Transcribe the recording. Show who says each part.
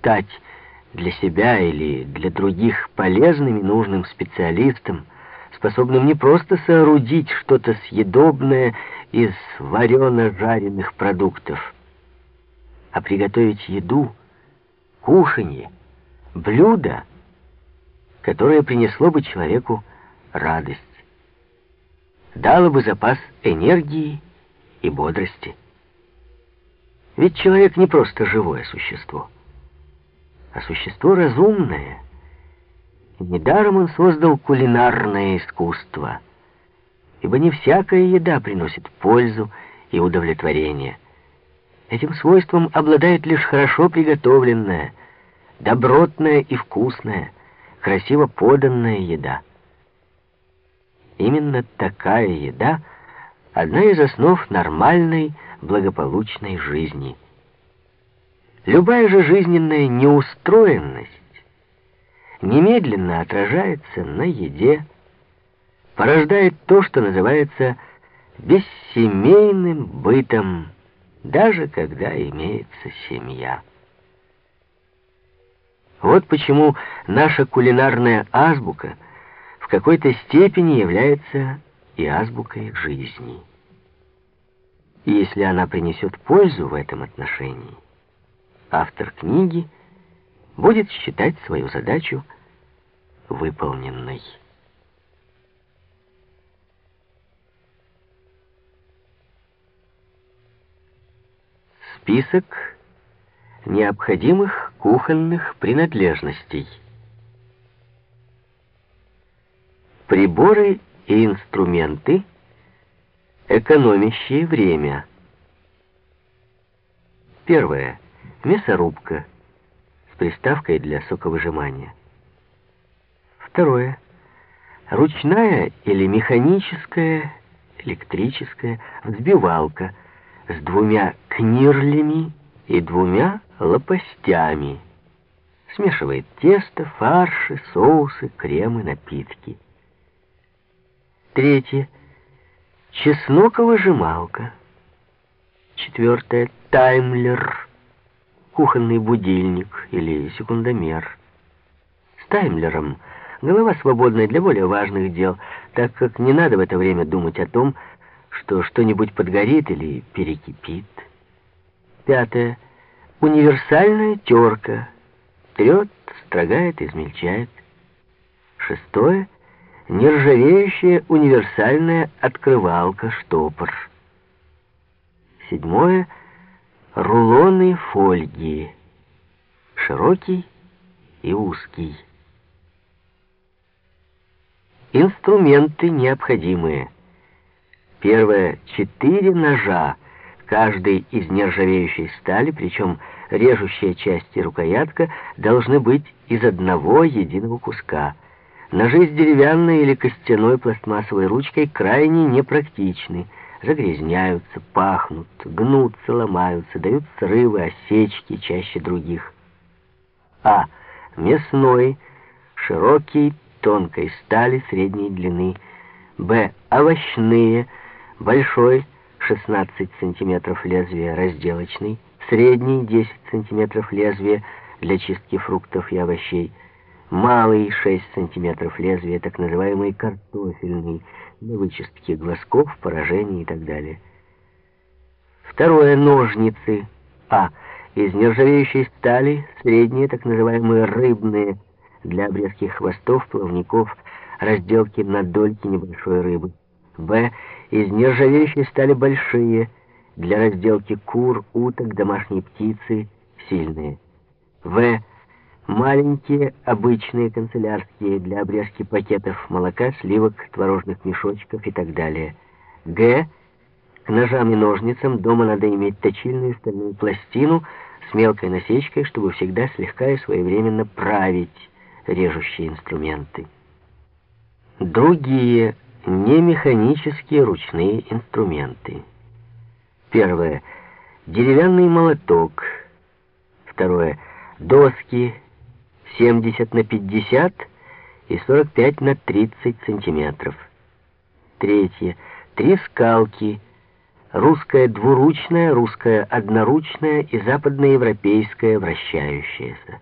Speaker 1: стать для себя или для других полезным и нужным специалистом, способным не просто соорудить что-то съедобное из варено-жареных продуктов, а приготовить еду, кушанье, блюдо, которое принесло бы человеку радость, дало бы запас энергии и бодрости. Ведь человек не просто живое существо, а существо разумное. И недаром он создал кулинарное искусство, ибо не всякая еда приносит пользу и удовлетворение. Этим свойством обладает лишь хорошо приготовленная, добротная и вкусная, красиво поданная еда. Именно такая еда — одна из основ нормальной, благополучной жизни. Любая же жизненная неустроенность немедленно отражается на еде, порождает то, что называется бессемейным бытом, даже когда имеется семья. Вот почему наша кулинарная азбука в какой-то степени является и азбукой жизни. И если она принесет пользу в этом отношении, автор книги будет считать свою задачу выполненной. Список необходимых кухонных принадлежностей. Приборы и инструменты – экономящие время. Первое. Мясорубка с приставкой для соковыжимания. Второе. Ручная или механическая, электрическая взбивалка с двумя книрлями и двумя лопастями. Смешивает тесто, фарши, соусы, кремы, напитки. Третье Чеснокова-жималка. Четвертое. Таймлер. Кухонный будильник или секундомер. С таймлером голова свободная для более важных дел, так как не надо в это время думать о том, что что-нибудь подгорит или перекипит. Пятое. Универсальная терка. Трет, строгает, измельчает. Шестое нержавеющая универсальная открывалка-штопор. Седьмое. Рулоны фольги. Широкий и узкий. Инструменты необходимые. Первое. Четыре ножа, каждый из нержавеющей стали, причем режущая часть и рукоятка должны быть из одного единого куска – Ножи с деревянной или костяной пластмассовой ручкой крайне непрактичны, загрязняются, пахнут, гнутся, ломаются, дают срывы, осечки чаще других. А. Мясной, широкий, тонкой стали средней длины. Б. Овощные, большой, 16 см лезвия разделочный, средний, 10 см лезвия для чистки фруктов и овощей малый 6 сантиметров лезвия, так называемый картофельный, для вычистки глазков, поражений и так далее. Второе — ножницы. А. Из нержавеющей стали, средние, так называемые рыбные, для обрезки хвостов, плавников, разделки на дольки небольшой рыбы. Б. Из нержавеющей стали большие, для разделки кур, уток, домашней птицы, сильные. В Маленькие, обычные канцелярские для обрезки пакетов молока, сливок, творожных мешочков и так далее. Г. К ножам и ножницам дома надо иметь точильную стальную пластину с мелкой насечкой, чтобы всегда слегка и своевременно править режущие инструменты. Другие немеханические ручные инструменты. Первое. Деревянный молоток. Второе. Доски 70 на 50 и 45 на 30 сантиметров. Третье. Три скалки, русская двуручная, русская одноручная и западноевропейская вращающаяся.